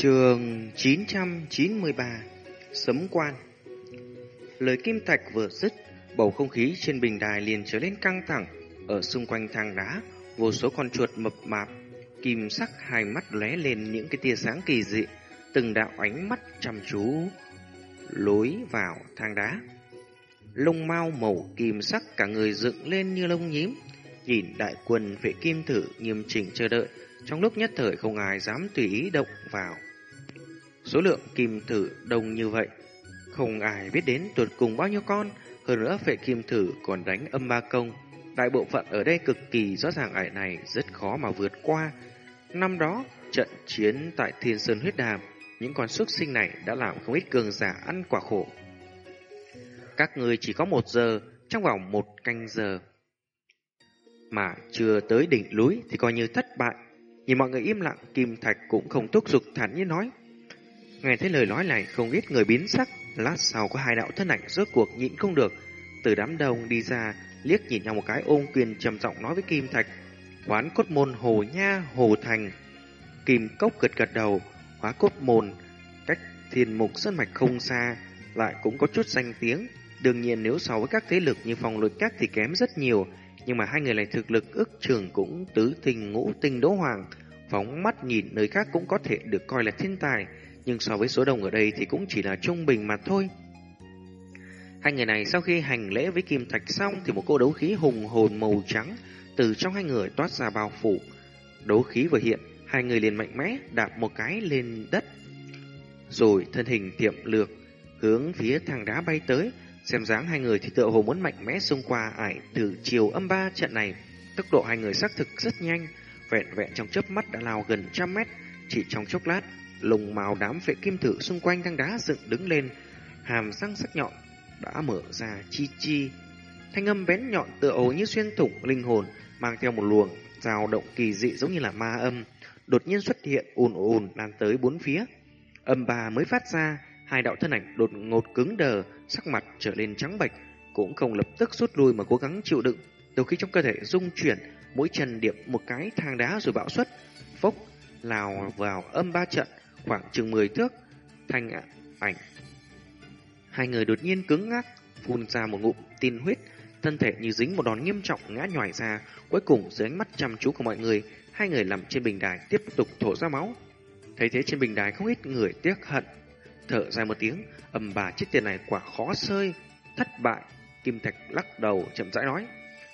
Trường 993 Sấm quan Lời kim thạch vừa dứt, bầu không khí trên bình đài liền trở lên căng thẳng. Ở xung quanh thang đá, vô số con chuột mập mạp, kim sắc hai mắt lóe lên những cái tia sáng kỳ dị, từng đạo ánh mắt chăm chú lối vào thang đá. Lông mau màu kim sắc cả người dựng lên như lông nhím, nhìn đại quân vệ kim thử nghiêm chỉnh chờ đợi, trong lúc nhất thời không ai dám tùy ý động vào. Số lượng kim thử đông như vậy, không ai biết đến tuột cùng bao nhiêu con, hơn nữa phệ kim thử còn đánh âm ba công. Đại bộ phận ở đây cực kỳ rõ ràng ải này rất khó mà vượt qua. Năm đó, trận chiến tại Thiên Sơn Huyết Đàm, những con xuất sinh này đã làm không ít cường giả ăn quả khổ. Các người chỉ có một giờ, trong vòng một canh giờ. Mà chưa tới đỉnh núi thì coi như thất bại. Nhìn mọi người im lặng, Kim Thạch cũng không thúc giục thản nhiên nói. Nghe thấy lời nói này không ít người biến sắc, lát sau có hai đạo thân ảnh rốt cuộc nhịn không được. Từ đám đông đi ra, liếc nhìn nhau một cái ôm quyền trầm giọng nói với Kim Thạch. Quán cốt môn Hồ Nha, Hồ Thành. Kim Cốc gật gật đầu, hóa cốt môn, cách thiên mục sơn mạch không xa, lại cũng có chút danh tiếng. Đương nhiên nếu so với các thế lực như phòng luật các thì kém rất nhiều, nhưng mà hai người này thực lực ước trường cũng tứ tình ngũ tinh đỗ hoàng, phóng mắt nhìn nơi khác cũng có thể được coi là thiên tài, nhưng so với số đông ở đây thì cũng chỉ là trung bình mà thôi. Hai người này sau khi hành lễ với kim thạch xong thì một cô đấu khí hùng hồn màu trắng từ trong hai người toát ra bao phủ. Đấu khí vừa hiện, hai người liền mạnh mẽ đạp một cái lên đất. Rồi thân hình tiệm lược hướng phía thang đá bay tới, xem dáng hai người thì tựa hồ muốn mạnh mẽ xông qua ải từ chiều âm ba trận này. Tốc độ hai người xác thực rất nhanh, vẹn vẹn trong chớp mắt đã lao gần trăm mét, chỉ trong chốc lát lồng màu đám vệ kim thử xung quanh đang đá dựng đứng lên, hàm răng sắc nhọn đã mở ra chi chi. Thanh âm bén nhọn tựa hồ như xuyên thủng linh hồn, mang theo một luồng dao động kỳ dị giống như là ma âm, đột nhiên xuất hiện ùn ùn lan tới bốn phía. Âm bà mới phát ra, hai đạo thân ảnh đột ngột cứng đờ, sắc mặt trở lên trắng bệch, cũng không lập tức rút lui mà cố gắng chịu đựng. Đầu khi trong cơ thể rung chuyển, mỗi chân điệp một cái thang đá rồi bạo xuất, phốc lào vào âm ba trận, khoảng chừng 10 thước, thanh ảnh. Hai người đột nhiên cứng ngắc, phun ra một ngụm tin huyết, thân thể như dính một đòn nghiêm trọng ngã nhòi ra, cuối cùng dưới ánh mắt chăm chú của mọi người, hai người nằm trên bình đài tiếp tục thổ ra máu. Thấy thế trên bình đài không ít người tiếc hận, thở dài một tiếng, ầm bà chiếc tiền này quả khó sơi, thất bại. Kim Thạch lắc đầu chậm rãi nói.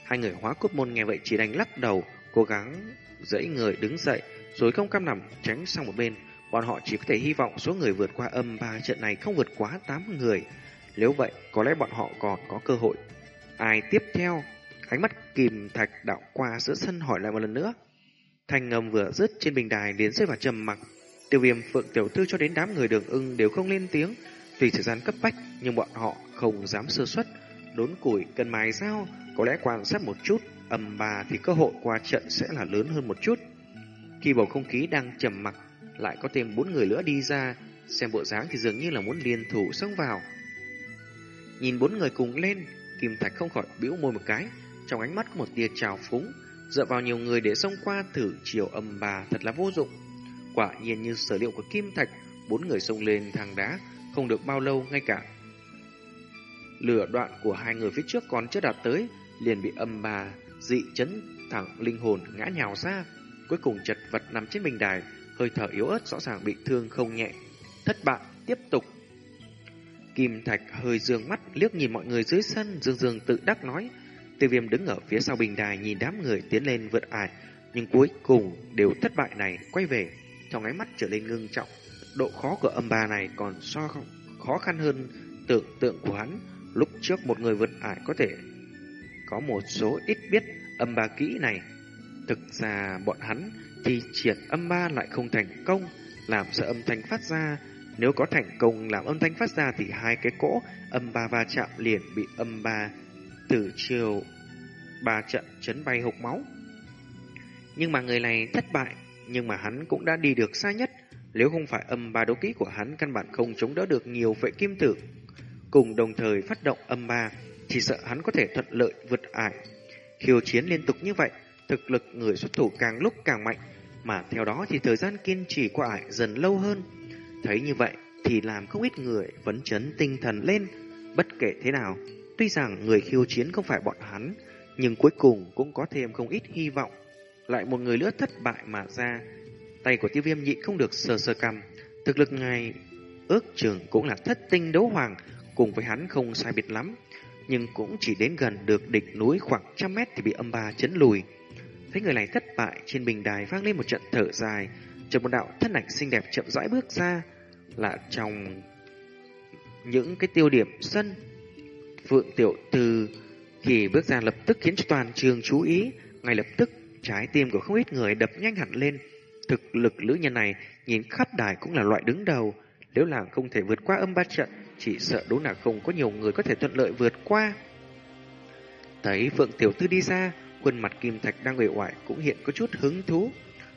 Hai người hóa cốt môn nghe vậy chỉ đành lắc đầu, cố gắng dãy người đứng dậy, rồi không cam nằm tránh sang một bên. Bọn họ chỉ có thể hy vọng số người vượt qua âm ba trận này không vượt quá 8 người. Nếu vậy, có lẽ bọn họ còn có cơ hội. Ai tiếp theo? Ánh mắt kìm thạch đạo qua giữa sân hỏi lại một lần nữa. Thanh ngầm vừa dứt trên bình đài liền rơi vào trầm mặc. Tiêu viêm phượng tiểu thư cho đến đám người đường ưng đều không lên tiếng. Tùy thời gian cấp bách, nhưng bọn họ không dám sơ suất. Đốn củi cần mài dao, có lẽ quan sát một chút, âm ba thì cơ hội qua trận sẽ là lớn hơn một chút. Khi bầu không khí đang trầm mặc, lại có thêm bốn người nữa đi ra, xem bộ dáng thì dường như là muốn liên thủ xông vào. Nhìn bốn người cùng lên, Kim Thạch không khỏi bĩu môi một cái, trong ánh mắt có một tia trào phúng, dựa vào nhiều người để xông qua thử chiều âm bà thật là vô dụng. Quả nhiên như sở liệu của Kim Thạch, bốn người xông lên thang đá, không được bao lâu ngay cả. Lửa đoạn của hai người phía trước còn chưa đạt tới, liền bị âm bà dị chấn thẳng linh hồn ngã nhào ra, cuối cùng chật vật nằm trên bình đài, hơi thở yếu ớt rõ ràng bị thương không nhẹ. Thất bại, tiếp tục. Kim Thạch hơi dương mắt liếc nhìn mọi người dưới sân, dương dương tự đắc nói. Tiêu viêm đứng ở phía sau bình đài nhìn đám người tiến lên vượt ải, nhưng cuối cùng đều thất bại này quay về, trong ánh mắt trở lên ngưng trọng. Độ khó của âm ba này còn so không khó khăn hơn tưởng tượng của hắn. Lúc trước một người vượt ải có thể có một số ít biết âm ba kỹ này. Thực ra bọn hắn thì triệt âm ba lại không thành công, làm sợ âm thanh phát ra. Nếu có thành công làm âm thanh phát ra thì hai cái cỗ âm ba va chạm liền bị âm ba từ chiều ba trận chấn bay hộc máu. Nhưng mà người này thất bại, nhưng mà hắn cũng đã đi được xa nhất. Nếu không phải âm ba đấu kỹ của hắn căn bản không chống đỡ được nhiều vệ kim tử. Cùng đồng thời phát động âm ba, chỉ sợ hắn có thể thuận lợi vượt ải. Khiêu chiến liên tục như vậy, thực lực người xuất thủ càng lúc càng mạnh. mà theo đó thì thời gian kiên trì của ải dần lâu hơn. Thấy như vậy thì làm không ít người vấn chấn tinh thần lên. Bất kể thế nào, tuy rằng người khiêu chiến không phải bọn hắn, nhưng cuối cùng cũng có thêm không ít hy vọng. Lại một người nữa thất bại mà ra, tay của tiêu viêm nhịn không được sờ sờ cầm. Thực lực ngài ước chừng cũng là thất tinh đấu hoàng, cùng với hắn không sai biệt lắm. Nhưng cũng chỉ đến gần được đỉnh núi khoảng trăm mét thì bị âm ba chấn lùi. Thấy người này thất bại, trên bình đài vang lên một trận thở dài, chợt một đạo thân ảnh xinh đẹp chậm rãi bước ra, là trong những cái tiêu điểm sân. Phượng Tiểu Từ khi bước ra lập tức khiến cho toàn trường chú ý, ngay lập tức trái tim của không ít người đập nhanh hẳn lên. Thực lực nữ nhân này nhìn khắp đài cũng là loại đứng đầu, nếu làng không thể vượt qua âm ba trận, chỉ sợ đúng là không có nhiều người có thể thuận lợi vượt qua. Thấy Phượng Tiểu Tư đi ra, khuôn mặt Kim Thạch đang uể oải cũng hiện có chút hứng thú.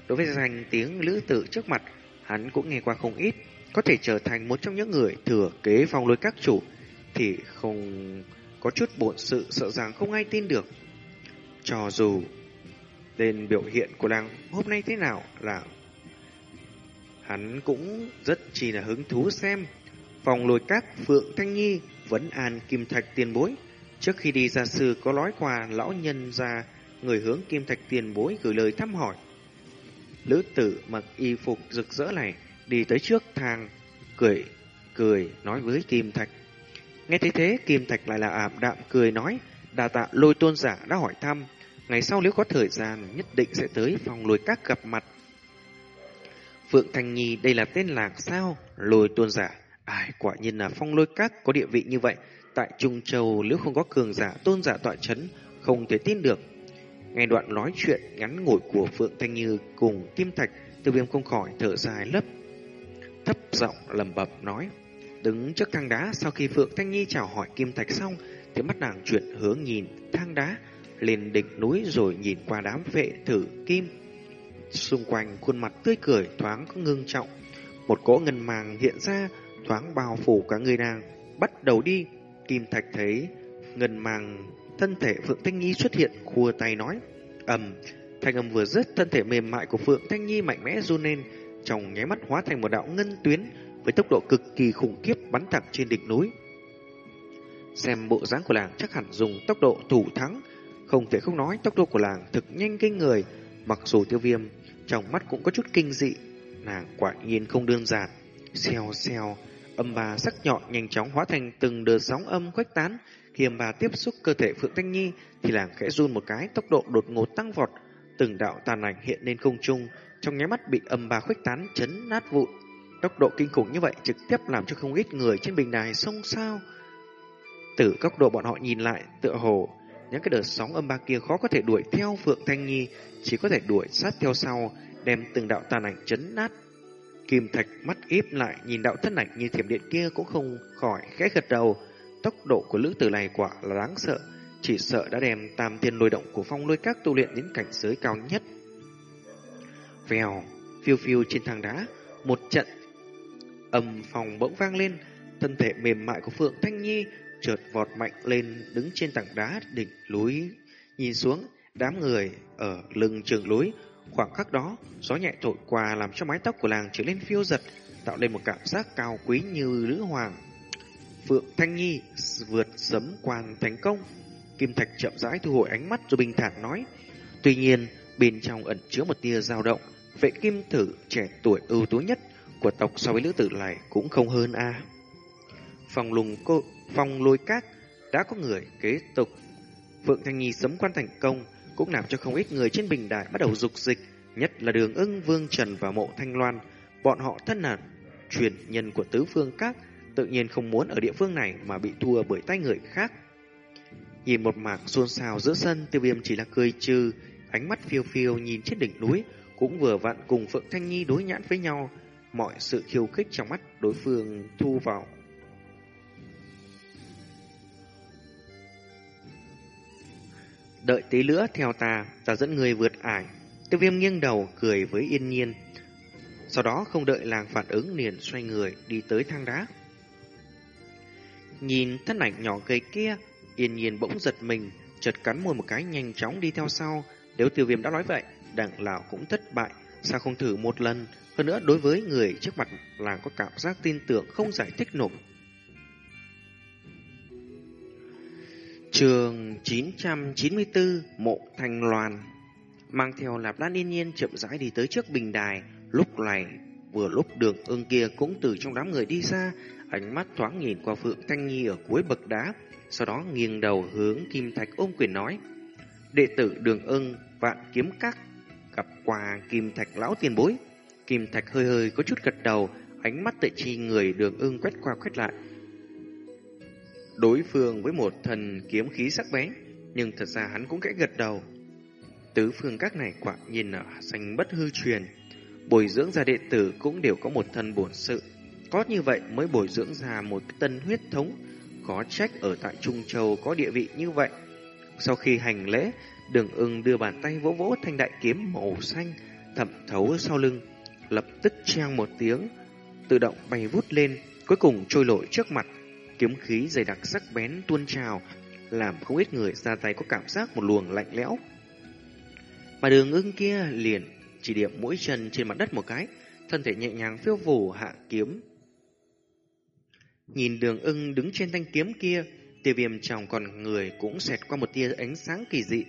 Đối với danh tiếng lữ tử trước mặt, hắn cũng nghe qua không ít, có thể trở thành một trong những người thừa kế phong lôi các chủ thì không có chút bộn sự sợ rằng không ai tin được. Cho dù tên biểu hiện của làng hôm nay thế nào là hắn cũng rất chỉ là hứng thú xem phòng lôi các Phượng Thanh Nhi vẫn an kim thạch tiền bối. Trước khi đi ra sư có nói qua lão nhân ra người hướng kim thạch tiền bối gửi lời thăm hỏi. Lữ tử mặc y phục rực rỡ này đi tới trước thang, cười, cười nói với kim thạch. Nghe thấy thế, kim thạch lại là ảm đạm cười nói, đà tạ lôi tôn giả đã hỏi thăm. Ngày sau nếu có thời gian nhất định sẽ tới phòng lôi các gặp mặt. Phượng thành Nhi đây là tên làng sao? Lôi tôn giả. Ai quả nhiên là phong lôi các có địa vị như vậy. Tại Trung Châu nếu không có cường giả tôn giả tọa chấn không thể tin được. Nghe đoạn nói chuyện ngắn ngủi của Phượng Thanh Như cùng Kim Thạch, Tiêu Viêm không khỏi thở dài lấp. Thấp giọng lầm bập nói. Đứng trước thang đá sau khi Phượng Thanh Nhi chào hỏi Kim Thạch xong, thì mắt nàng chuyển hướng nhìn thang đá lên đỉnh núi rồi nhìn qua đám vệ thử kim. Xung quanh khuôn mặt tươi cười thoáng có ngưng trọng. Một cỗ ngân màng hiện ra thoáng bao phủ cả người nàng. Bắt đầu đi, Kim Thạch thấy ngân màng thân thể Phượng Thanh Nhi xuất hiện khua tay nói. ầm thanh âm vừa dứt thân thể mềm mại của Phượng Thanh Nhi mạnh mẽ run lên, trong nháy mắt hóa thành một đạo ngân tuyến với tốc độ cực kỳ khủng khiếp bắn thẳng trên đỉnh núi. Xem bộ dáng của làng chắc hẳn dùng tốc độ thủ thắng, không thể không nói tốc độ của làng thực nhanh kinh người, mặc dù tiêu viêm trong mắt cũng có chút kinh dị, nàng quả nhiên không đơn giản. Xèo xèo, âm bà sắc nhọn nhanh chóng hóa thành từng đợt sóng âm quách tán, khi bà tiếp xúc cơ thể Phượng Thanh Nhi thì làng khẽ run một cái, tốc độ đột ngột tăng vọt, từng đạo tàn ảnh hiện lên không trung, trong nháy mắt bị âm ba khuếch tán chấn nát vụn. Tốc độ kinh khủng như vậy trực tiếp làm cho không ít người trên bình đài xông xao. Từ góc độ bọn họ nhìn lại, tựa hồ, những cái đợt sóng âm ba kia khó có thể đuổi theo Phượng Thanh Nhi, chỉ có thể đuổi sát theo sau, đem từng đạo tàn ảnh chấn nát. Kim Thạch mắt íp lại nhìn đạo thân ảnh như thiểm điện kia cũng không khỏi khẽ gật đầu. Tốc độ của lữ tử này quả là đáng sợ, chỉ sợ đã đem tam thiên lôi động của phong lôi các tu luyện đến cảnh giới cao nhất. Vèo, phiêu phiêu trên thang đá, một trận âm phòng bỗng vang lên, thân thể mềm mại của Phượng Thanh Nhi trượt vọt mạnh lên đứng trên tảng đá đỉnh núi. Nhìn xuống, đám người ở lưng trường núi, khoảng khắc đó, gió nhẹ thổi qua làm cho mái tóc của làng trở lên phiêu giật, tạo lên một cảm giác cao quý như nữ hoàng. Phượng Thanh Nhi vượt sấm quan thành công. Kim Thạch chậm rãi thu hồi ánh mắt rồi bình thản nói. Tuy nhiên, bên trong ẩn chứa một tia dao động, vệ kim tử trẻ tuổi ưu tú nhất của tộc so với lữ tử này cũng không hơn a. Phòng lùng cô, phòng lôi cát đã có người kế tục. Phượng Thanh Nhi sấm quan thành công cũng làm cho không ít người trên bình đài bắt đầu dục dịch, nhất là đường ưng Vương Trần và mộ Thanh Loan. Bọn họ thân là truyền nhân của tứ phương các, tự nhiên không muốn ở địa phương này mà bị thua bởi tay người khác. Nhìn một mạc xôn xao giữa sân, tiêu viêm chỉ là cười trừ, ánh mắt phiêu phiêu nhìn trên đỉnh núi, cũng vừa vặn cùng Phượng Thanh Nhi đối nhãn với nhau, mọi sự khiêu khích trong mắt đối phương thu vào. Đợi tí nữa theo ta, ta dẫn người vượt ải. Tiêu viêm nghiêng đầu cười với yên nhiên. Sau đó không đợi làng phản ứng liền xoay người đi tới thang đá. Nhìn thân ảnh nhỏ gầy kia, yên nhiên bỗng giật mình, chợt cắn môi một cái nhanh chóng đi theo sau. Nếu tiêu viêm đã nói vậy, đặng lão cũng thất bại, sao không thử một lần? Hơn nữa đối với người trước mặt là có cảm giác tin tưởng không giải thích nổi. Trường 994 Mộ Thành Loan Mang theo lạp lan yên nhiên chậm rãi đi tới trước bình đài Lúc này vừa lúc đường ưng kia cũng từ trong đám người đi ra Ánh mắt thoáng nhìn qua Phượng Thanh Nhi ở cuối bậc đá Sau đó nghiêng đầu hướng Kim Thạch ôm quyền nói Đệ tử đường ưng vạn kiếm các Gặp qua Kim Thạch lão tiền bối Kim Thạch hơi hơi có chút gật đầu Ánh mắt tự chi người đường ưng quét qua quét lại đối phương với một thần kiếm khí sắc bén, nhưng thật ra hắn cũng kẽ gật đầu. Tứ phương các này quả nhìn ở danh bất hư truyền, bồi dưỡng ra đệ tử cũng đều có một thân bổn sự. Có như vậy mới bồi dưỡng ra một tân huyết thống, khó trách ở tại Trung Châu có địa vị như vậy. Sau khi hành lễ, đường ưng đưa bàn tay vỗ vỗ thanh đại kiếm màu xanh thẩm thấu sau lưng, lập tức trang một tiếng, tự động bay vút lên, cuối cùng trôi nổi trước mặt kiếm khí dày đặc sắc bén tuôn trào, làm không ít người ra tay có cảm giác một luồng lạnh lẽo. Mà đường ưng kia liền chỉ điểm mũi chân trên mặt đất một cái, thân thể nhẹ nhàng phiêu vù hạ kiếm. Nhìn đường ưng đứng trên thanh kiếm kia, tiêu viêm trong con người cũng xẹt qua một tia ánh sáng kỳ dị.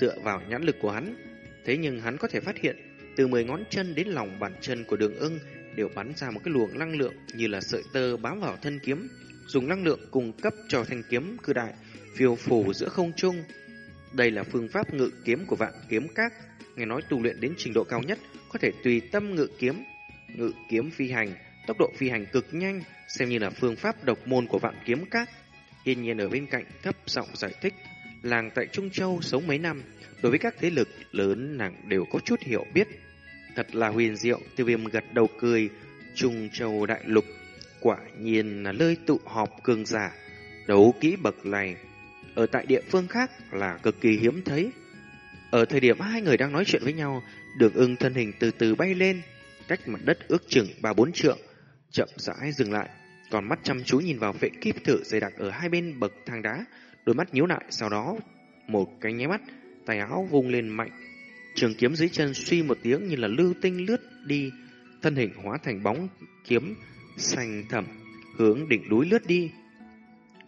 Dựa vào nhãn lực của hắn, thế nhưng hắn có thể phát hiện từ mười ngón chân đến lòng bàn chân của đường ưng đều bắn ra một cái luồng năng lượng như là sợi tơ bám vào thân kiếm, dùng năng lượng cung cấp cho thanh kiếm cư đại, phiêu phù giữa không trung. Đây là phương pháp ngự kiếm của vạn kiếm các, nghe nói tu luyện đến trình độ cao nhất, có thể tùy tâm ngự kiếm. Ngự kiếm phi hành, tốc độ phi hành cực nhanh, xem như là phương pháp độc môn của vạn kiếm các. Hiên nhiên ở bên cạnh thấp giọng giải thích, làng tại Trung Châu sống mấy năm, đối với các thế lực lớn nàng đều có chút hiểu biết. Thật là huyền diệu, tiêu viêm gật đầu cười, Trung Châu đại lục Quả nhiên là nơi tụ họp cường giả, đấu kỹ bậc này. Ở tại địa phương khác là cực kỳ hiếm thấy. Ở thời điểm hai người đang nói chuyện với nhau, đường ưng thân hình từ từ bay lên, cách mặt đất ước chừng ba bốn trượng, chậm rãi dừng lại, còn mắt chăm chú nhìn vào vệ kíp thử dày đặc ở hai bên bậc thang đá, đôi mắt nhíu lại, sau đó một cái nháy mắt, tay áo vung lên mạnh, trường kiếm dưới chân suy một tiếng như là lưu tinh lướt đi, thân hình hóa thành bóng kiếm xanh thẳm hướng đỉnh núi lướt đi.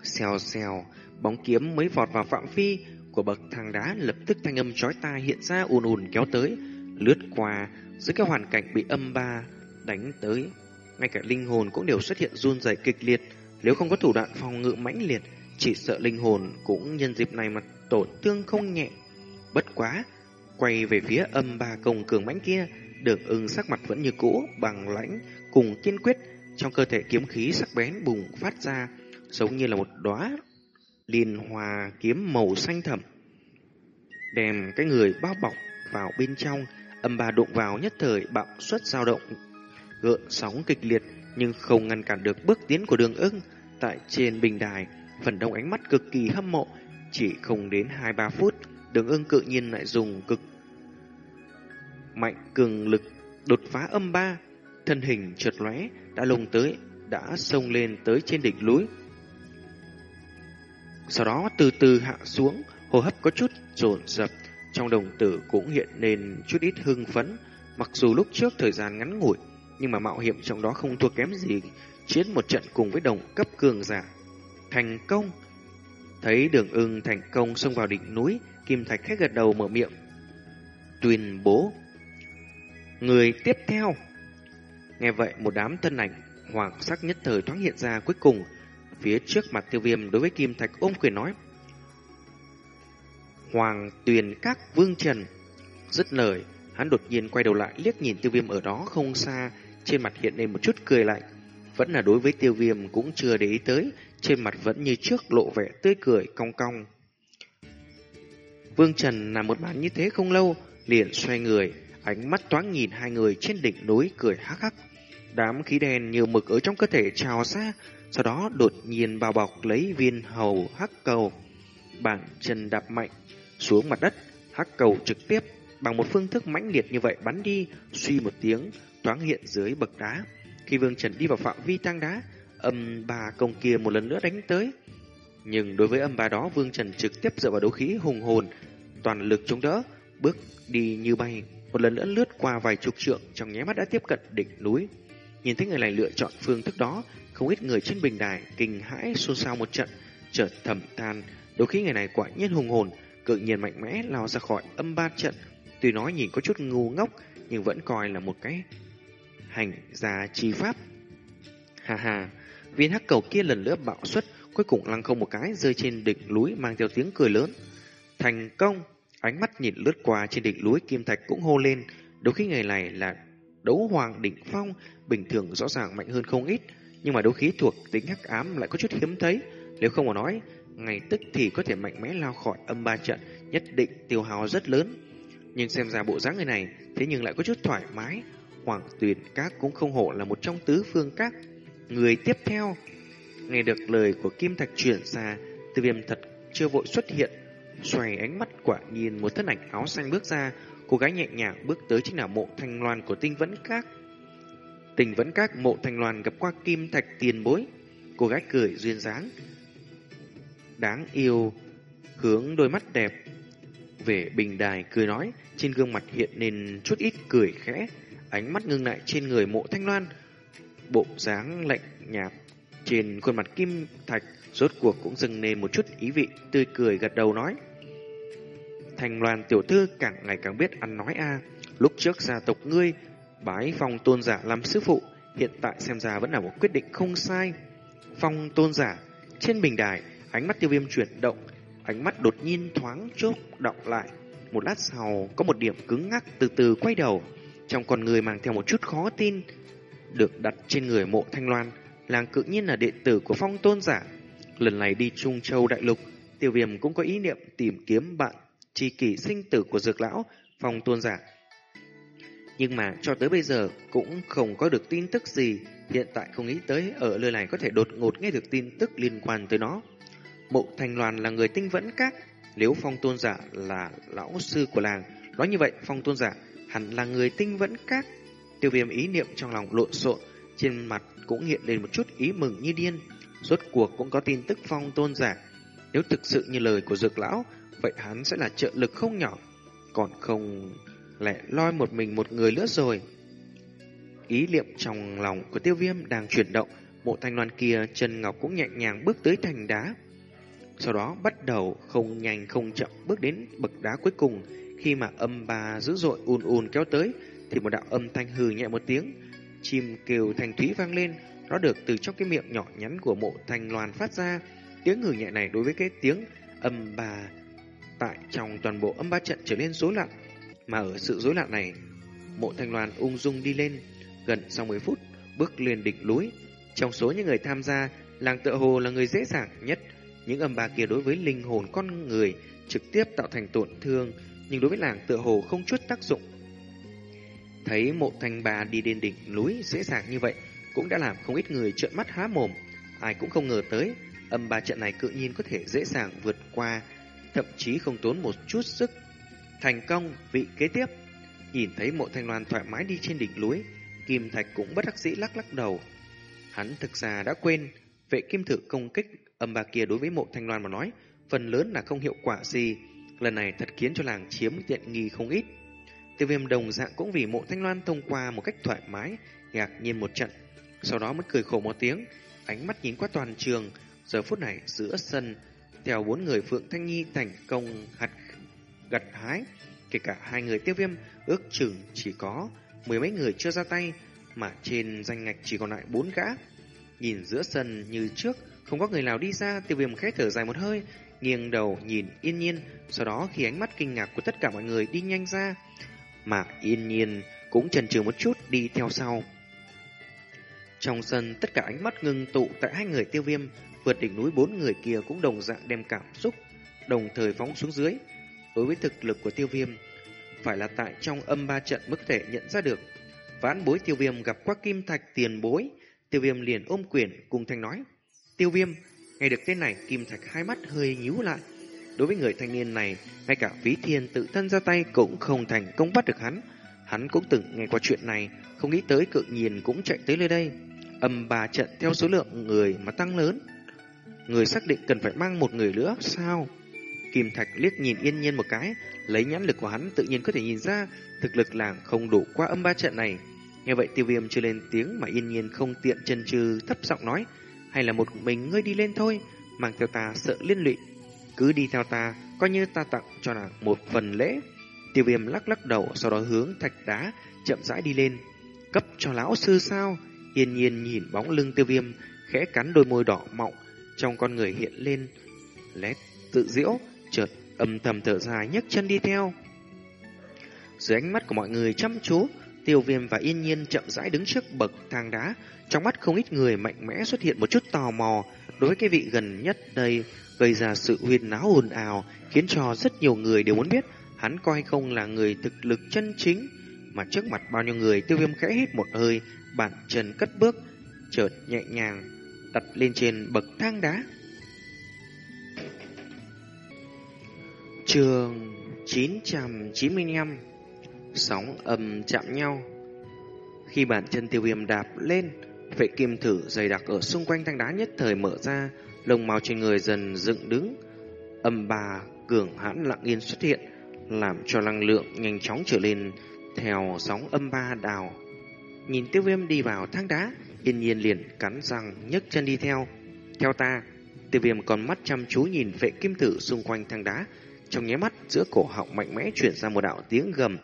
Xèo xèo, bóng kiếm mới vọt vào phạm vi của bậc thang đá lập tức thanh âm chói tai hiện ra ùn ùn kéo tới, lướt qua dưới cái hoàn cảnh bị âm ba đánh tới. Ngay cả linh hồn cũng đều xuất hiện run rẩy kịch liệt, nếu không có thủ đoạn phòng ngự mãnh liệt, chỉ sợ linh hồn cũng nhân dịp này mà tổn thương không nhẹ. Bất quá, quay về phía âm ba công cường mãnh kia, đường ưng sắc mặt vẫn như cũ, bằng lãnh, cùng kiên quyết, trong cơ thể kiếm khí sắc bén bùng phát ra, giống như là một đóa liên hòa kiếm màu xanh thẳm. Đem cái người bao bọc vào bên trong, âm ba đụng vào nhất thời bạo suất dao động, gợn sóng kịch liệt nhưng không ngăn cản được bước tiến của đường ưng. Tại trên bình đài, phần đông ánh mắt cực kỳ hâm mộ, chỉ không đến 2-3 phút, đường ưng cự nhiên lại dùng cực mạnh cường lực đột phá âm ba, thân hình trượt lóe đã lùng tới, đã xông lên tới trên đỉnh núi. Sau đó từ từ hạ xuống, hô hấp có chút dồn dập, trong đồng tử cũng hiện lên chút ít hưng phấn, mặc dù lúc trước thời gian ngắn ngủi, nhưng mà mạo hiểm trong đó không thua kém gì, chiến một trận cùng với đồng cấp cường giả. Thành công! Thấy đường ưng thành công xông vào đỉnh núi, Kim Thạch khét gật đầu mở miệng. Tuyên bố. Người tiếp theo Nghe vậy một đám thân ảnh hoàng sắc nhất thời thoáng hiện ra cuối cùng phía trước mặt tiêu viêm đối với kim thạch ôm quyền nói Hoàng tuyền các vương trần Dứt lời Hắn đột nhiên quay đầu lại liếc nhìn tiêu viêm ở đó không xa trên mặt hiện lên một chút cười lạnh Vẫn là đối với tiêu viêm cũng chưa để ý tới Trên mặt vẫn như trước lộ vẻ tươi cười cong cong Vương Trần làm một màn như thế không lâu Liền xoay người Ánh mắt toán nhìn hai người trên đỉnh núi cười hắc hắc. Đám khí đen như mực ở trong cơ thể trào ra, sau đó đột nhiên bao bọc lấy viên hầu hắc cầu. Bàn chân đạp mạnh xuống mặt đất, hắc cầu trực tiếp bằng một phương thức mãnh liệt như vậy bắn đi, suy một tiếng, thoáng hiện dưới bậc đá. Khi Vương Trần đi vào phạm vi tang đá, âm bà công kia một lần nữa đánh tới. Nhưng đối với âm bà đó, Vương Trần trực tiếp dựa vào đấu khí hùng hồn, toàn lực chống đỡ, bước đi như bay, một lần nữa lướt qua vài chục trượng trong nháy mắt đã tiếp cận đỉnh núi. Nhìn thấy người này lựa chọn phương thức đó, không ít người trên bình đài kinh hãi xôn xao một trận, chợt thầm than, đôi khi người này quả nhiên hùng hồn, cự nhiên mạnh mẽ lao ra khỏi âm ba trận. Tuy nói nhìn có chút ngu ngốc, nhưng vẫn coi là một cái hành ra chi pháp. Hà hà, viên hắc cầu kia lần nữa bạo xuất, cuối cùng lăng không một cái rơi trên đỉnh núi mang theo tiếng cười lớn. Thành công! Ánh mắt nhìn lướt qua trên đỉnh núi kim thạch cũng hô lên, đôi khi người này là đấu hoàng đỉnh phong, bình thường rõ ràng mạnh hơn không ít, nhưng mà đấu khí thuộc tính hắc ám lại có chút hiếm thấy, nếu không mà nói, ngày tức thì có thể mạnh mẽ lao khỏi âm ba trận, nhất định tiêu hao rất lớn. Nhưng xem ra bộ dáng người này, thế nhưng lại có chút thoải mái, Hoàng Tuyền Các cũng không hổ là một trong tứ phương các. Người tiếp theo, nghe được lời của Kim Thạch chuyển ra, Tư viêm thật chưa vội xuất hiện, xoay ánh mắt quả nhìn một thân ảnh áo xanh bước ra, cô gái nhẹ nhàng bước tới chính là mộ thanh loan của tinh vẫn các. Tinh vẫn các mộ thanh loan gặp qua Kim Thạch tiền bối, cô gái cười duyên dáng, đáng yêu, hướng đôi mắt đẹp về bình đài cười nói, trên gương mặt hiện lên chút ít cười khẽ, ánh mắt ngưng lại trên người mộ thanh loan, bộ dáng lạnh nhạt trên khuôn mặt kim thạch rốt cuộc cũng dừng nề một chút ý vị, tươi cười gật đầu nói. Thanh loan tiểu thư càng ngày càng biết ăn nói a lúc trước gia tộc ngươi bái phong tôn giả làm sư phụ, hiện tại xem ra vẫn là một quyết định không sai. Phong tôn giả trên bình đài, ánh mắt tiêu viêm chuyển động, ánh mắt đột nhiên thoáng chốc động lại. Một lát sau, có một điểm cứng ngắc từ từ quay đầu, trong con người mang theo một chút khó tin, được đặt trên người mộ thanh loan, làng cự nhiên là đệ tử của phong tôn giả. Lần này đi Trung Châu Đại Lục, tiêu viêm cũng có ý niệm tìm kiếm bạn tri kỷ sinh tử của dược lão, phong tôn giả. Nhưng mà cho tới bây giờ cũng không có được tin tức gì, hiện tại không nghĩ tới ở nơi này có thể đột ngột nghe được tin tức liên quan tới nó. Mộ Thanh Loan là người tinh vẫn các, nếu phong tôn giả là lão sư của làng, nói như vậy phong tôn giả hẳn là người tinh vẫn các. Tiêu viêm ý niệm trong lòng lộn xộn, trên mặt cũng hiện lên một chút ý mừng như điên. Rốt cuộc cũng có tin tức phong tôn giả. Nếu thực sự như lời của dược lão, vậy hắn sẽ là trợ lực không nhỏ. Còn không lẽ loi một mình một người nữa rồi. Ý niệm trong lòng của tiêu viêm đang chuyển động, mộ thanh loan kia trần ngọc cũng nhẹ nhàng bước tới thành đá. Sau đó bắt đầu không nhanh không chậm bước đến bậc đá cuối cùng, khi mà âm ba dữ dội ùn ùn kéo tới, thì một đạo âm thanh hừ nhẹ một tiếng, chim kêu thanh thúy vang lên, nó được từ trong cái miệng nhỏ nhắn của mộ thanh loan phát ra. Tiếng hừ nhẹ này đối với cái tiếng âm ba tại trong toàn bộ âm ba trận trở nên rối loạn, mà ở sự rối loạn này, mộ thanh loan ung dung đi lên, gần sau 10 phút, bước lên đỉnh núi. Trong số những người tham gia, làng tựa hồ là người dễ dàng nhất. Những âm ba kia đối với linh hồn con người trực tiếp tạo thành tổn thương, nhưng đối với làng tựa hồ không chút tác dụng. Thấy mộ thanh bà đi đến đỉnh núi dễ dàng như vậy, cũng đã làm không ít người trợn mắt há mồm. Ai cũng không ngờ tới, âm ba trận này cự nhiên có thể dễ dàng vượt qua, thậm chí không tốn một chút sức. Thành công, vị kế tiếp. Nhìn thấy mộ thanh loan thoải mái đi trên đỉnh núi, Kim Thạch cũng bất đắc dĩ lắc lắc đầu. Hắn thực ra đã quên, vệ kim thử công kích âm ba kia đối với mộ thanh loan mà nói, phần lớn là không hiệu quả gì. Lần này thật khiến cho làng chiếm tiện nghi không ít. Tiêu viêm đồng dạng cũng vì mộ thanh loan thông qua một cách thoải mái, ngạc nhiên một trận. Sau đó mới cười khổ một tiếng, ánh mắt nhìn qua toàn trường. Giờ phút này giữa sân, theo bốn người Phượng Thanh Nhi thành công hạt gặt hái. Kể cả hai người tiêu viêm ước chừng chỉ có mười mấy người chưa ra tay, mà trên danh ngạch chỉ còn lại bốn gã. Nhìn giữa sân như trước, không có người nào đi ra, tiêu viêm khẽ thở dài một hơi, nghiêng đầu nhìn yên nhiên, sau đó khi ánh mắt kinh ngạc của tất cả mọi người đi nhanh ra, mà yên nhiên cũng chần chừ một chút đi theo sau. Trong sân, tất cả ánh mắt ngưng tụ tại hai người tiêu viêm, vượt đỉnh núi bốn người kia cũng đồng dạng đem cảm xúc, đồng thời phóng xuống dưới. Đối với thực lực của tiêu viêm, phải là tại trong âm ba trận mới thể nhận ra được. Vãn bối tiêu viêm gặp qua kim thạch tiền bối, tiêu viêm liền ôm quyền cùng thanh nói. Tiêu viêm, nghe được tên này, kim thạch hai mắt hơi nhíu lại. Đối với người thanh niên này, ngay cả phí thiên tự thân ra tay cũng không thành công bắt được hắn. Hắn cũng từng nghe qua chuyện này, không nghĩ tới cự nhiên cũng chạy tới nơi đây. Âm ba trận theo số lượng người mà tăng lớn. Người xác định cần phải mang một người nữa, sao? kim thạch liếc nhìn yên nhiên một cái, lấy nhãn lực của hắn tự nhiên có thể nhìn ra thực lực làng không đủ qua âm ba trận này. Nghe vậy tiêu viêm chưa lên tiếng mà yên nhiên không tiện chân trừ thấp giọng nói, hay là một mình ngươi đi lên thôi, mang theo ta sợ liên lụy. Cứ đi theo ta, coi như ta tặng cho nàng một phần lễ. Tiêu viêm lắc lắc đầu, sau đó hướng thạch đá, chậm rãi đi lên. Cấp cho lão sư sao? Yên nhiên nhìn bóng lưng tiêu viêm, khẽ cắn đôi môi đỏ mọng, trong con người hiện lên, lét tự diễu, chợt âm thầm thở dài nhấc chân đi theo. Dưới ánh mắt của mọi người chăm chú, tiêu viêm và yên nhiên chậm rãi đứng trước bậc thang đá, trong mắt không ít người mạnh mẽ xuất hiện một chút tò mò đối với cái vị gần nhất đây, gây ra sự huyên náo ồn ào, khiến cho rất nhiều người đều muốn biết hắn coi không là người thực lực chân chính. Mà trước mặt bao nhiêu người tiêu viêm khẽ hít một hơi, bản chân cất bước, chợt nhẹ nhàng đặt lên trên bậc thang đá. Trường 995 Sóng âm chạm nhau. Khi bàn chân tiêu viêm đạp lên, Vệ kim thử dày đặc ở xung quanh thanh đá nhất thời mở ra, Lông màu trên người dần dựng đứng. Âm bà cường hãn lặng yên xuất hiện, Làm cho năng lượng nhanh chóng trở lên Theo sóng âm ba đào. Nhìn tiêu viêm đi vào thang đá, Yên nhiên liền cắn răng nhấc chân đi theo. Theo ta, Tiêu viêm còn mắt chăm chú nhìn vệ kim tử xung quanh thang đá, trong nháy mắt giữa cổ họng mạnh mẽ chuyển ra một đạo tiếng gầm.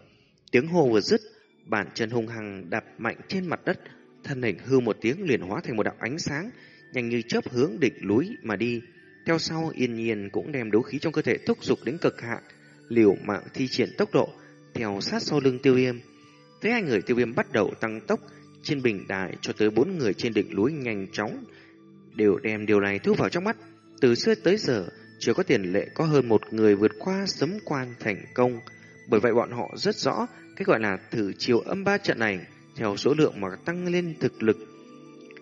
Tiếng hô vừa dứt, bàn chân hung hăng đạp mạnh trên mặt đất, thân hình hư một tiếng liền hóa thành một đạo ánh sáng, nhanh như chớp hướng địch núi mà đi. Theo sau, yên nhiên cũng đem đấu khí trong cơ thể thúc dục đến cực hạn, liều mạng thi triển tốc độ, theo sát sau lưng tiêu viêm. Thấy hai người tiêu viêm bắt đầu tăng tốc, trên bình đài cho tới bốn người trên đỉnh núi nhanh chóng, đều đem điều này thu vào trong mắt. Từ xưa tới giờ, chưa có tiền lệ có hơn một người vượt qua sấm quan thành công. Bởi vậy bọn họ rất rõ cái gọi là thử chiều âm ba trận này theo số lượng mà tăng lên thực lực.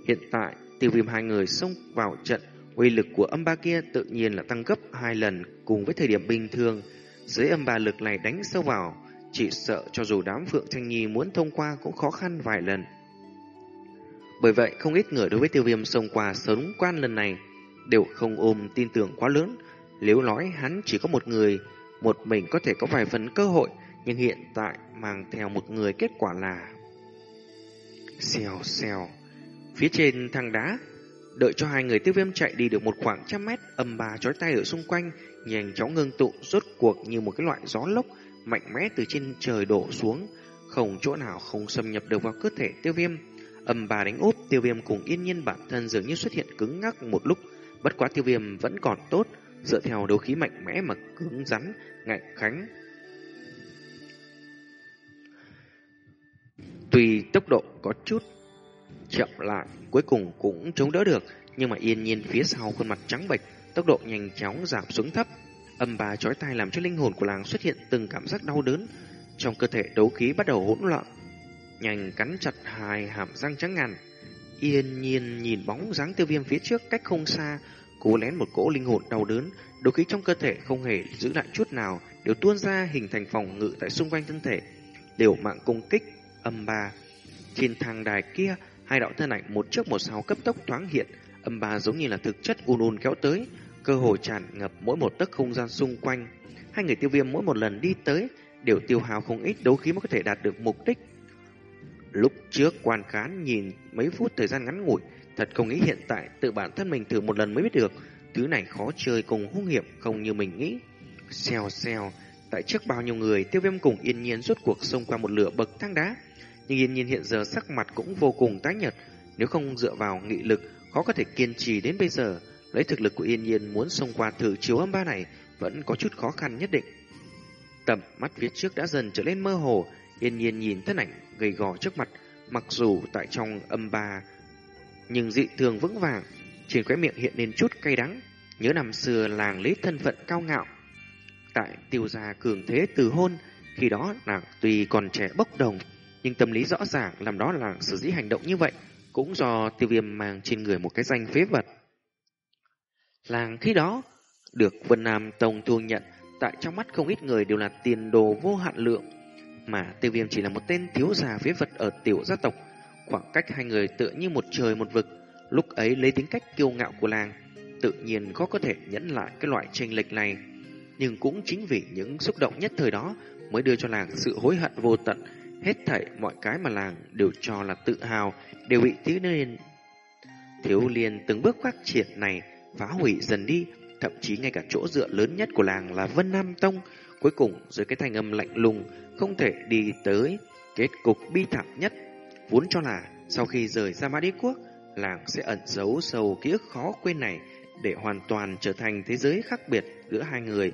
Hiện tại, tiêu viêm hai người xông vào trận, uy lực của âm ba kia tự nhiên là tăng gấp hai lần cùng với thời điểm bình thường. Dưới âm ba lực này đánh sâu vào, chỉ sợ cho dù đám Phượng Thanh Nhi muốn thông qua cũng khó khăn vài lần. Bởi vậy, không ít người đối với tiêu viêm xông qua sớm quan lần này đều không ôm tin tưởng quá lớn, nếu nói hắn chỉ có một người, một mình có thể có vài phần cơ hội, nhưng hiện tại mang theo một người kết quả là... Xèo xèo, phía trên thang đá, đợi cho hai người tiêu viêm chạy đi được một khoảng trăm mét, âm bà chói tay ở xung quanh, nhanh chóng ngưng tụ rốt cuộc như một cái loại gió lốc mạnh mẽ từ trên trời đổ xuống, không chỗ nào không xâm nhập được vào cơ thể tiêu viêm. Âm bà đánh úp, tiêu viêm cùng yên nhiên bản thân dường như xuất hiện cứng ngắc một lúc, bất quá tiêu viêm vẫn còn tốt, dựa theo đấu khí mạnh mẽ mà cứng rắn, ngạnh khánh. Tuy tốc độ có chút chậm lại, cuối cùng cũng chống đỡ được, nhưng mà yên nhiên phía sau khuôn mặt trắng bệch, tốc độ nhanh chóng giảm xuống thấp. Âm bà chói tai làm cho linh hồn của làng xuất hiện từng cảm giác đau đớn, trong cơ thể đấu khí bắt đầu hỗn loạn. Nhanh cắn chặt hai hàm răng trắng ngàn. Yên nhiên nhìn bóng dáng tiêu viêm phía trước cách không xa, cố lén một cỗ linh hồn đau đớn, đấu khí trong cơ thể không hề giữ lại chút nào, đều tuôn ra hình thành phòng ngự tại xung quanh thân thể, đều mạng công kích âm ba. Trên thang đài kia, hai đạo thân ảnh một trước một sau cấp tốc thoáng hiện, âm ba giống như là thực chất ùn ùn kéo tới, cơ hồ tràn ngập mỗi một tấc không gian xung quanh. Hai người tiêu viêm mỗi một lần đi tới đều tiêu hao không ít đấu khí mới có thể đạt được mục đích. Lúc trước quan khán nhìn mấy phút thời gian ngắn ngủi, Thật không nghĩ hiện tại tự bản thân mình thử một lần mới biết được Thứ này khó chơi cùng hung hiểm không như mình nghĩ Xèo xèo Tại trước bao nhiêu người tiêu viêm cùng yên nhiên rốt cuộc xông qua một lửa bậc thang đá nhưng yên nhiên hiện giờ sắc mặt cũng vô cùng tái nhật Nếu không dựa vào nghị lực Khó có thể kiên trì đến bây giờ. Lấy thực lực của yên nhiên muốn xông qua thử chiếu âm ba này Vẫn có chút khó khăn nhất định. Tầm mắt phía trước đã dần trở lên mơ hồ. Yên nhiên nhìn thân ảnh gầy gò trước mặt Mặc dù tại trong âm ba nhưng dị thường vững vàng, trên khóe miệng hiện lên chút cay đắng, nhớ năm xưa làng lấy thân phận cao ngạo. Tại tiêu gia cường thế từ hôn, khi đó nàng tuy còn trẻ bốc đồng, nhưng tâm lý rõ ràng làm đó là sở dĩ hành động như vậy, cũng do tiêu viêm mang trên người một cái danh phế vật. Làng khi đó, được Vân Nam Tông thu nhận, tại trong mắt không ít người đều là tiền đồ vô hạn lượng, mà tiêu viêm chỉ là một tên thiếu già phế vật ở tiểu gia tộc, Khoảng cách hai người tựa như một trời một vực, lúc ấy lấy tính cách kiêu ngạo của làng, tự nhiên khó có thể nhẫn lại cái loại tranh lệch này. nhưng cũng chính vì những xúc động nhất thời đó mới đưa cho làng sự hối hận vô tận. Hết thảy mọi cái mà làng đều cho là tự hào đều bị thiếu niên thiếu liên từng bước phát triển này phá hủy dần đi, thậm chí ngay cả chỗ dựa lớn nhất của làng là Vân Nam Tông, cuối cùng dưới cái thanh âm lạnh lùng không thể đi tới kết cục bi thảm nhất. Vốn cho là sau khi rời ra mã Đế Quốc, làng sẽ ẩn giấu sâu ký ức khó quên này để hoàn toàn trở thành thế giới khác biệt giữa hai người.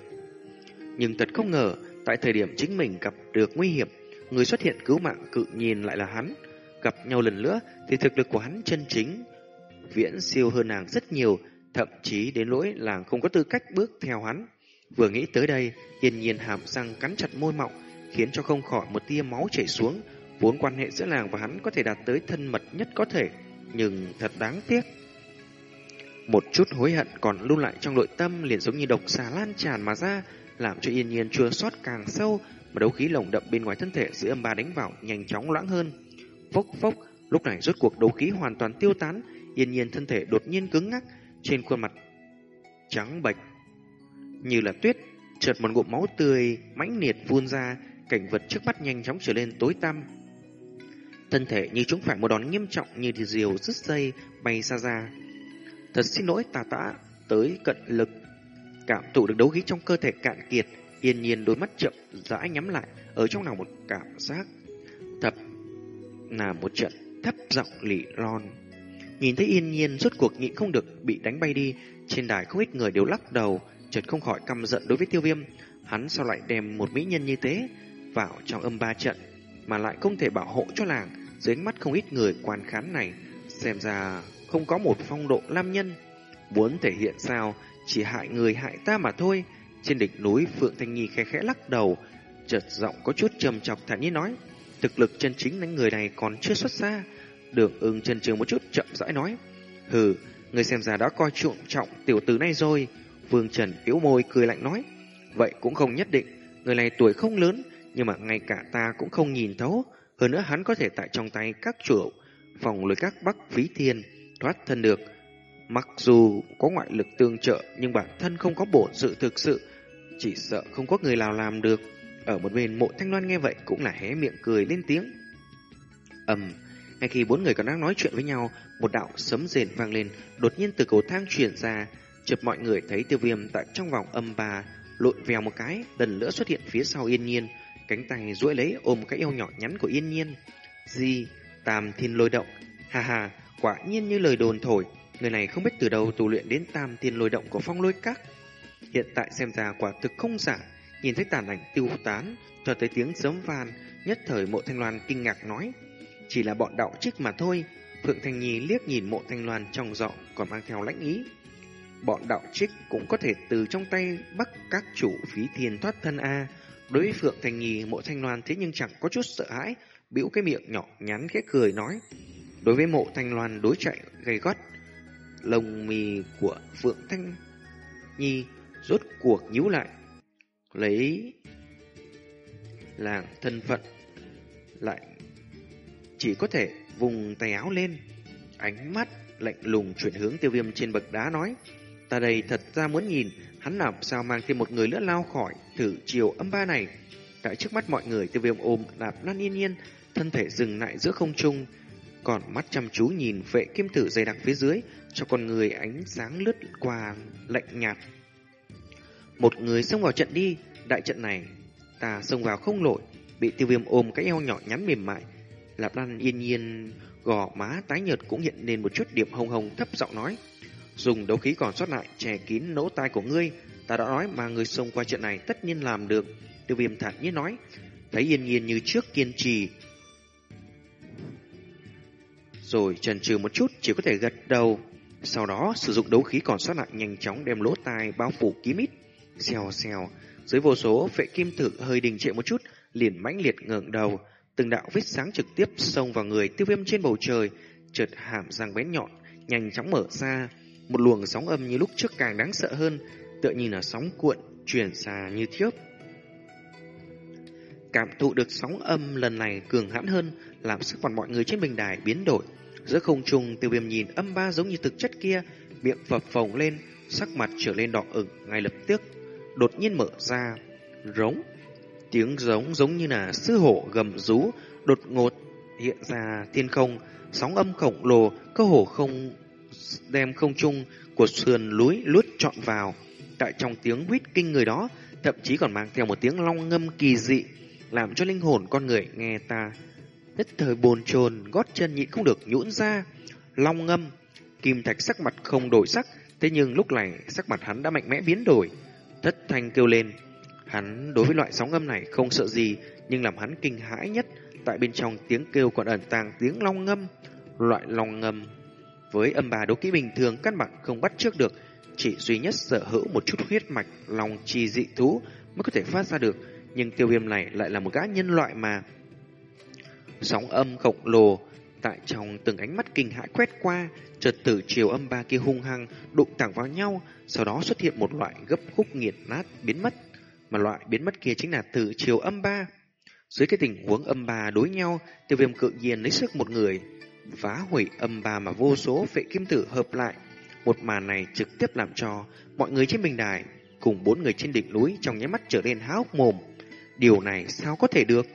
Nhưng thật không ngờ, tại thời điểm chính mình gặp được nguy hiểm, người xuất hiện cứu mạng cự nhìn lại là hắn. Gặp nhau lần nữa thì thực lực của hắn chân chính viễn siêu hơn nàng rất nhiều, thậm chí đến lỗi làng không có tư cách bước theo hắn. Vừa nghĩ tới đây, yên nhiên hàm răng cắn chặt môi mọng, khiến cho không khỏi một tia máu chảy xuống. Vốn quan hệ giữa làng và hắn có thể đạt tới thân mật nhất có thể, nhưng thật đáng tiếc. Một chút hối hận còn lưu lại trong nội tâm liền giống như độc xà lan tràn mà ra, làm cho yên nhiên chua xót càng sâu, mà đấu khí lồng đậm bên ngoài thân thể giữa âm ba đánh vào nhanh chóng loãng hơn. Phốc phốc, lúc này rốt cuộc đấu khí hoàn toàn tiêu tán, yên nhiên thân thể đột nhiên cứng ngắc, trên khuôn mặt trắng bệch như là tuyết, chợt một ngụm máu tươi mãnh liệt phun ra, cảnh vật trước mắt nhanh chóng trở lên tối tăm. Thân thể như chúng phải một đòn nghiêm trọng như thì diều rứt dây bay xa ra. Thật xin lỗi tà tã tới cận lực, cảm thụ được đấu khí trong cơ thể cạn kiệt, yên nhiên đôi mắt chậm rãi nhắm lại, ở trong nào một cảm giác thật là một trận thấp giọng lỉ lon. Nhìn thấy yên nhiên rốt cuộc nhịn không được bị đánh bay đi, trên đài không ít người đều lắc đầu, chợt không khỏi căm giận đối với tiêu viêm. Hắn sao lại đem một mỹ nhân như thế vào trong âm ba trận, mà lại không thể bảo hộ cho làng, dưới mắt không ít người quan khán này, xem ra không có một phong độ lam nhân. Muốn thể hiện sao, chỉ hại người hại ta mà thôi. Trên đỉnh núi Phượng Thanh Nhi khẽ khẽ lắc đầu, chợt giọng có chút trầm chọc thản nhiên nói, thực lực chân chính đánh người này còn chưa xuất ra. Đường ưng chân trường một chút chậm rãi nói, hừ, người xem ra đã coi trọng trọng tiểu tử này rồi. Vương Trần yếu môi cười lạnh nói, vậy cũng không nhất định, người này tuổi không lớn, nhưng mà ngay cả ta cũng không nhìn thấu. Hơn nữa hắn có thể tại trong tay các chủ phòng lưới các bắc phí thiên thoát thân được. Mặc dù có ngoại lực tương trợ nhưng bản thân không có bổn sự thực sự, chỉ sợ không có người nào làm được. Ở một bên mộ thanh loan nghe vậy cũng là hé miệng cười lên tiếng. ầm ngay khi bốn người còn đang nói chuyện với nhau, một đạo sấm rền vang lên, đột nhiên từ cầu thang truyền ra, chợt mọi người thấy tiêu viêm tại trong vòng âm bà, lộn vèo một cái, lần nữa xuất hiện phía sau yên nhiên, cánh tay duỗi lấy ôm cái eo nhỏ nhắn của yên nhiên. Di, tam thiên lôi động, ha ha, quả nhiên như lời đồn thổi, người này không biết từ đâu tu luyện đến tam thiên lôi động của phong lôi các. Hiện tại xem ra quả thực không giả, nhìn thấy tàn ảnh tiêu tán, cho tới tiếng sớm van, nhất thời mộ thanh loan kinh ngạc nói, chỉ là bọn đạo trích mà thôi. Phượng Thanh Nhi liếc nhìn mộ thanh loan trong giọng còn mang theo lãnh ý. Bọn đạo trích cũng có thể từ trong tay bắt các chủ phí thiền thoát thân A. Đối với Phượng Thanh Nhi, mộ thanh loan thế nhưng chẳng có chút sợ hãi, bĩu cái miệng nhỏ nhắn khẽ cười nói. Đối với mộ thanh loan đối chạy gầy gót, lồng mì của Phượng Thanh Nhi rốt cuộc nhíu lại, lấy làng thân phận lại chỉ có thể vùng tay áo lên. Ánh mắt lạnh lùng chuyển hướng tiêu viêm trên bậc đá nói. Ta đây thật ra muốn nhìn hắn làm sao mang thêm một người nữa lao khỏi thử chiều âm ba này. Tại trước mắt mọi người tiêu viêm ôm đạp nan yên yên thân thể dừng lại giữa không trung, còn mắt chăm chú nhìn vệ kim tử dày đặc phía dưới cho con người ánh sáng lướt qua lạnh nhạt. Một người xông vào trận đi, đại trận này ta xông vào không nổi, bị tiêu viêm ôm cái eo nhỏ nhắn mềm mại, Lạp Lan yên nhiên gò má tái nhợt cũng hiện lên một chút điểm hồng hồng thấp giọng nói. Dùng đấu khí còn sót lại che kín nỗ tai của ngươi. Ta đã nói mà người xông qua trận này tất nhiên làm được. Tiêu viêm thản nhiên nói. Thấy yên nhiên như trước kiên trì. Rồi trần trừ một chút chỉ có thể gật đầu. Sau đó sử dụng đấu khí còn sót lại nhanh chóng đem lỗ tai bao phủ kín mít. Xèo xèo. Dưới vô số vệ kim tử hơi đình trệ một chút liền mãnh liệt ngẩng đầu từng đạo vết sáng trực tiếp xông vào người tiêu viêm trên bầu trời, chợt hàm răng bén nhọn, nhanh chóng mở ra. Một luồng sóng âm như lúc trước càng đáng sợ hơn, tựa như là sóng cuộn, truyền xa như thiếp. Cảm thụ được sóng âm lần này cường hãn hơn, làm sức còn mọi người trên bình đài biến đổi. Giữa không trung, tiêu viêm nhìn âm ba giống như thực chất kia, miệng phập phồng lên, sắc mặt trở lên đỏ ửng ngay lập tức đột nhiên mở ra, rống. Tiếng giống giống như là sư hổ gầm rú, đột ngột hiện ra thiên không, sóng âm khổng lồ, cơ hồ không đem không trung của sườn núi lướt trọn vào. Tại trong tiếng huýt kinh người đó, thậm chí còn mang theo một tiếng long ngâm kỳ dị, làm cho linh hồn con người nghe ta nhất thời bồn chồn gót chân nhịn không được nhũn ra. Long ngâm, kim thạch sắc mặt không đổi sắc, thế nhưng lúc này sắc mặt hắn đã mạnh mẽ biến đổi. Thất thanh kêu lên, hắn đối với loại sóng âm này không sợ gì, nhưng làm hắn kinh hãi nhất tại bên trong tiếng kêu còn ẩn tàng tiếng long ngâm. Loại long ngâm với âm bà đấu kỹ bình thường căn bản không bắt trước được, chỉ duy nhất sở hữu một chút huyết mạch lòng trì dị thú mới có thể phát ra được, nhưng tiêu viêm này lại là một gã nhân loại mà. Sóng âm khổng lồ tại trong từng ánh mắt kinh hãi quét qua, chợt tử chiều âm ba kia hung hăng đụng thẳng vào nhau, sau đó xuất hiện một loại gấp khúc nghiệt nát biến mất, mà loại biến mất kia chính là từ chiều âm ba. Dưới cái tình huống âm ba đối nhau, tiêu viêm cự nhiên lấy sức một người, phá hủy âm ba mà vô số vệ kim tử hợp lại. Một màn này trực tiếp làm cho mọi người trên bình đài cùng bốn người trên đỉnh núi trong nháy mắt trở nên há hốc mồm. Điều này sao có thể được?